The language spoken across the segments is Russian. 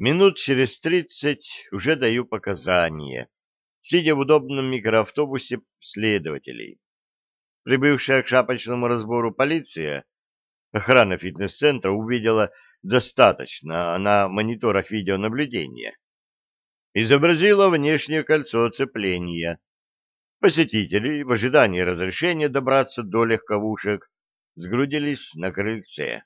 Минут через тридцать уже даю показания, сидя в удобном микроавтобусе следователей. Прибывшая к шапочному разбору полиция, охрана фитнес-центра увидела достаточно на мониторах видеонаблюдения. Изобразила внешнее кольцо оцепления. Посетители в ожидании разрешения добраться до легковушек сгрудились на крыльце.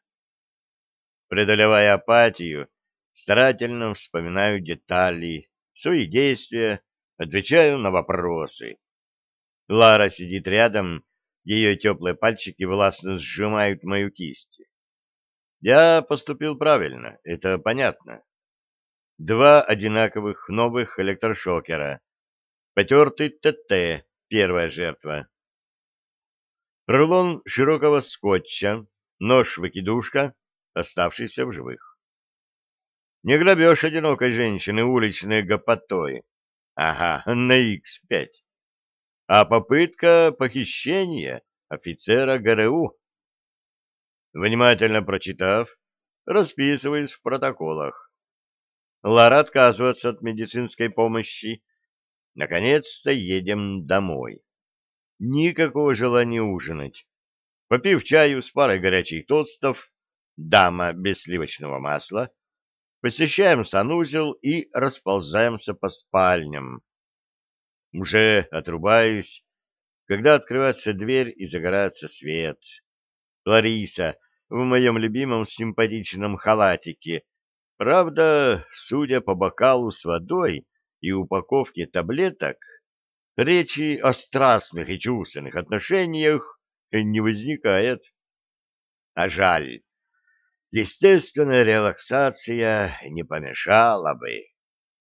Преодолевая апатию, старательно вспоминаю детали, свои действия, отвечаю на вопросы. Лара сидит рядом, ее теплые пальчики властно сжимают мою кисть. Я поступил правильно, это понятно. Два одинаковых новых электрошокера. Потертый ТТ, первая жертва. Рулон широкого скотча, нож-выкидушка, оставшийся в живых. Не грабеж одинокой женщины уличной гопотой. Ага, на Х5. А попытка похищения офицера ГРУ. Внимательно прочитав, расписываюсь в протоколах. Лара отказывается от медицинской помощи. Наконец-то едем домой. Никакого желания ужинать. Попив чаю с парой горячих тостов, дама без сливочного масла, посещаем санузел и расползаемся по спальням. Уже отрубаюсь, когда открывается дверь и загорается свет. Лариса в моем любимом симпатичном халатике, правда, судя по бокалу с водой и упаковке таблеток, речи о страстных и чувственных отношениях не возникает. А жаль, естественная релаксация не помешала бы.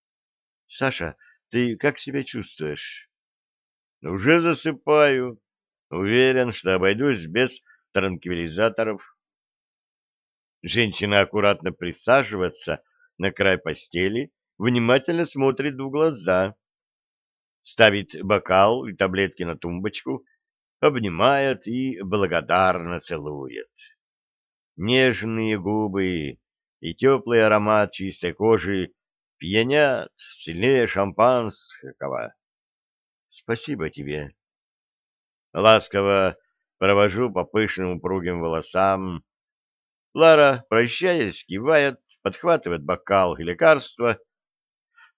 — Саша, ты как себя чувствуешь? — Уже засыпаю. Уверен, что обойдусь без транквилизаторов. Женщина аккуратно присаживается на край постели, внимательно смотрит в глаза, ставит бокал и таблетки на тумбочку, обнимает и благодарно целует. Нежные губы и теплый аромат чистой кожи пьянят сильнее шампанского. Спасибо тебе. Ласково провожу по пышным упругим волосам. Лара, прощаясь, кивает, подхватывает бокал и лекарство,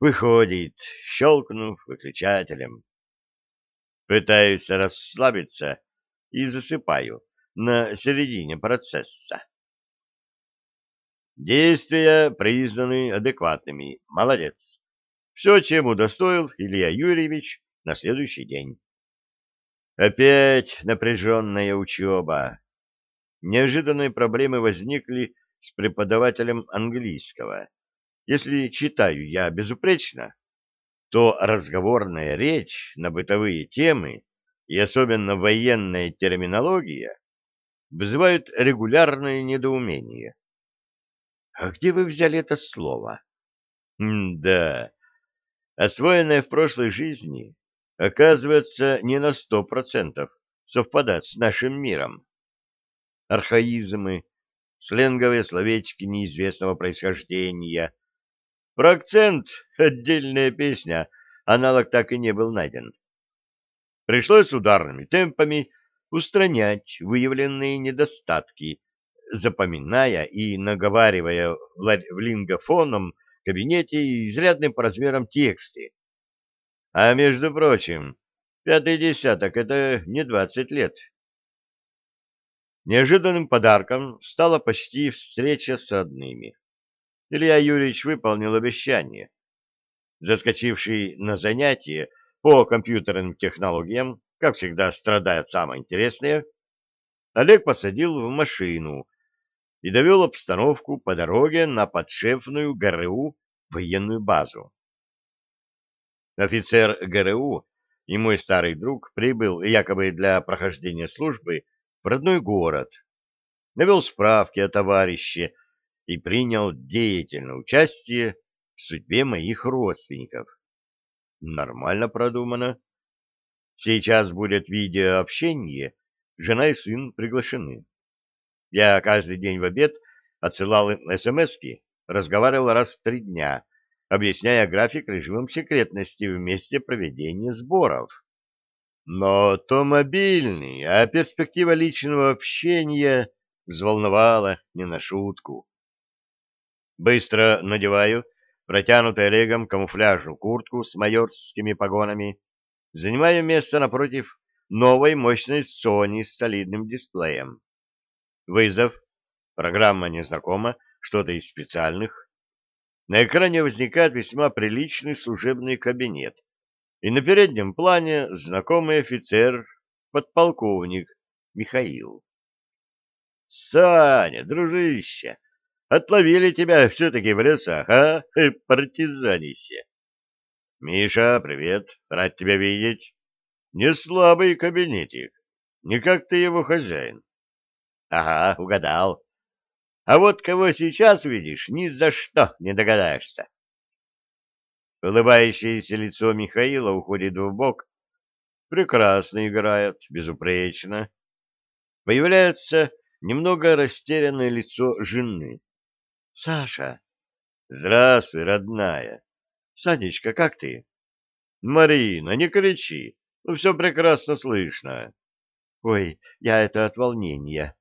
выходит, щелкнув выключателем. Пытаюсь расслабиться и засыпаю на середине процесса. Действия признаны адекватными. Молодец. Все, чем удостоил Илья Юрьевич на следующий день. Опять напряженная учеба. Неожиданные проблемы возникли с преподавателем английского. Если читаю я безупречно, то разговорная речь на бытовые темы и особенно военная терминология вызывают регулярное недоумение. А где вы взяли это слово? М да, освоенное в прошлой жизни, оказывается, не на сто процентов совпадает с нашим миром. Архаизмы, сленговые словечки неизвестного происхождения. Про акцент отдельная песня, аналог так и не был найден. Пришлось ударными темпами устранять выявленные недостатки, запоминая и наговаривая в лингофонном кабинете изрядным по размерам тексты. А между прочим, пятый десяток — это не двадцать лет. Неожиданным подарком стала почти встреча с родными. Илья Юрьевич выполнил обещание. Заскочивший на занятие по компьютерным технологиям, как всегда страдает самое интересное, Олег посадил в машину и довел обстановку по дороге на подшефную ГРУ военную базу. Офицер ГРУ и мой старый друг прибыл якобы для прохождения службы в родной город, навел справки о товарище и принял деятельное участие в судьбе моих родственников. Нормально продумано. Сейчас будет видеообщение, жена и сын приглашены. Я каждый день в обед отсылал им смски, разговаривал раз в три дня, объясняя график режимом секретности в месте проведения сборов. Но то мобильный, а перспектива личного общения взволновала не на шутку. Быстро надеваю протянутую Олегом камуфляжную куртку с майорскими погонами, занимаю место напротив новой мощной Sony с солидным дисплеем. Вызов. Программа незнакома, что-то из специальных. На экране возникает весьма приличный служебный кабинет. И на переднем плане знакомый офицер, подполковник Михаил. Саня, дружище, отловили тебя все-таки в лесах, а, партизанище. Миша, привет, рад тебя видеть. Не слабый кабинетик, не как ты его хозяин. Ага, угадал. А вот кого сейчас видишь, ни за что не догадаешься. Улыбающееся лицо Михаила уходит в бок. Прекрасно играет, безупречно. Появляется немного растерянное лицо жены. — Саша. — Здравствуй, родная. — Санечка, как ты? — Марина, не кричи. Ну, все прекрасно слышно. — Ой, я это от волнения.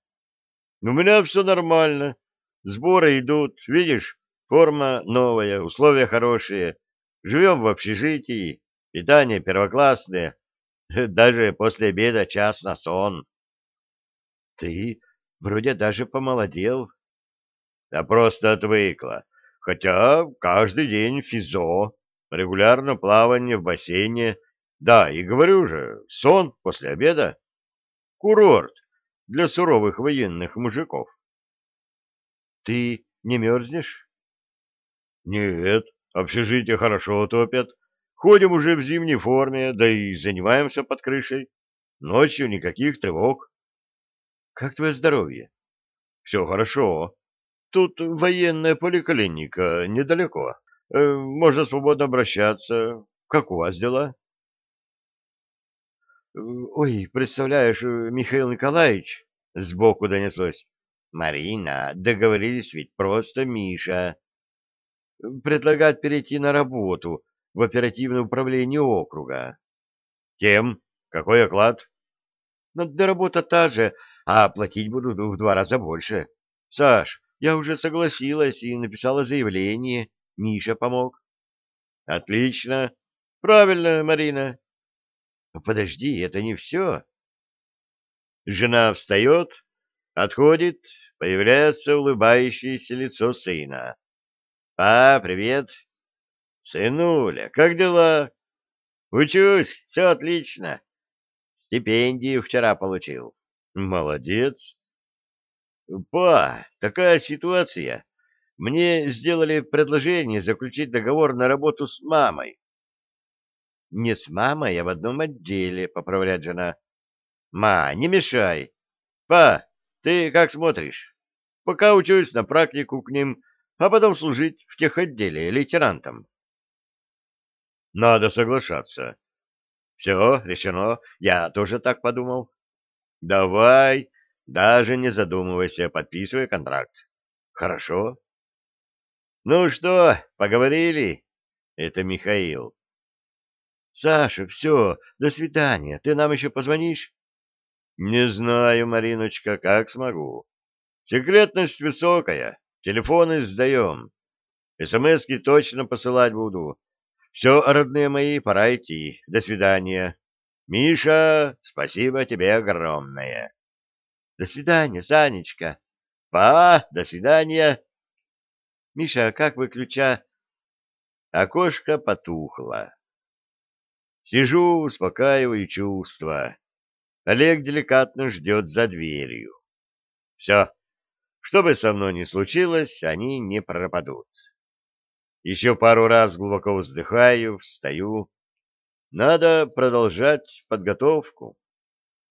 У меня все нормально. Сборы идут, видишь, форма новая, условия хорошие. Живем в общежитии, питание первоклассное. Даже после обеда час на сон. Ты вроде даже помолодел. Да просто отвыкла. Хотя каждый день физо, регулярно плавание в бассейне. Да, и говорю же, сон после обеда. Курорт для суровых военных мужиков. Ты не мерзнешь? Нет, общежитие хорошо топят. Ходим уже в зимней форме, да и занимаемся под крышей. Ночью никаких тревог. Как твое здоровье? Все хорошо. Тут военная поликлиника недалеко. Э, можно свободно обращаться. Как у вас дела? Ой, представляешь, э, Михаил Николаевич, сбоку донеслось. Марина, договорились ведь просто Миша. Предлагает перейти на работу в оперативное управление округа. Кем? Какой оклад? Ну, да работа та же, а платить будут в два раза больше. Саш, я уже согласилась и написала заявление. Миша помог. Отлично. Правильно, Марина. Подожди, это не все. Жена встает, отходит, появляется улыбающееся лицо сына. «А, привет!» «Сынуля, как дела?» «Учусь, все отлично. Стипендию вчера получил». «Молодец!» «Па, такая ситуация. Мне сделали предложение заключить договор на работу с мамой. Не с мамой, а в одном отделе, поправляет жена. Ма, не мешай. Па, ты как смотришь? Пока учусь на практику к ним, а потом служить в тех отделе лейтенантом. Надо соглашаться. Все, решено. Я тоже так подумал. Давай, даже не задумывайся, подписывай контракт. Хорошо. Ну что, поговорили? Это Михаил. Саша, все, до свидания. Ты нам еще позвонишь? Не знаю, Мариночка, как смогу. Секретность высокая. Телефоны сдаем. СМСки точно посылать буду. Все, родные мои, пора идти. До свидания. Миша, спасибо тебе огромное. До свидания, Санечка. Па, до свидания. Миша, как выключа? Окошко потухло. Сижу, успокаиваю чувства. Олег деликатно ждет за дверью. Все. Что бы со мной ни случилось, они не пропадут. Еще пару раз глубоко вздыхаю, встаю. Надо продолжать подготовку.